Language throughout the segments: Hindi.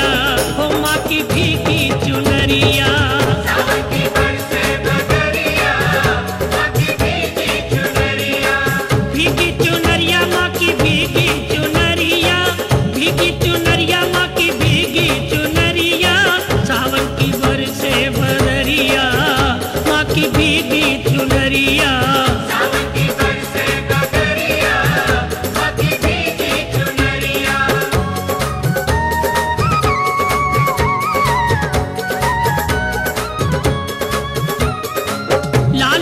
चुनरिया हो माँ की भीगी चुनरिया। भीगी चुनरिया माँ की भीगी चुनरिया भीगी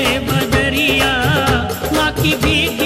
बरसे बदरिया माँ की भीगी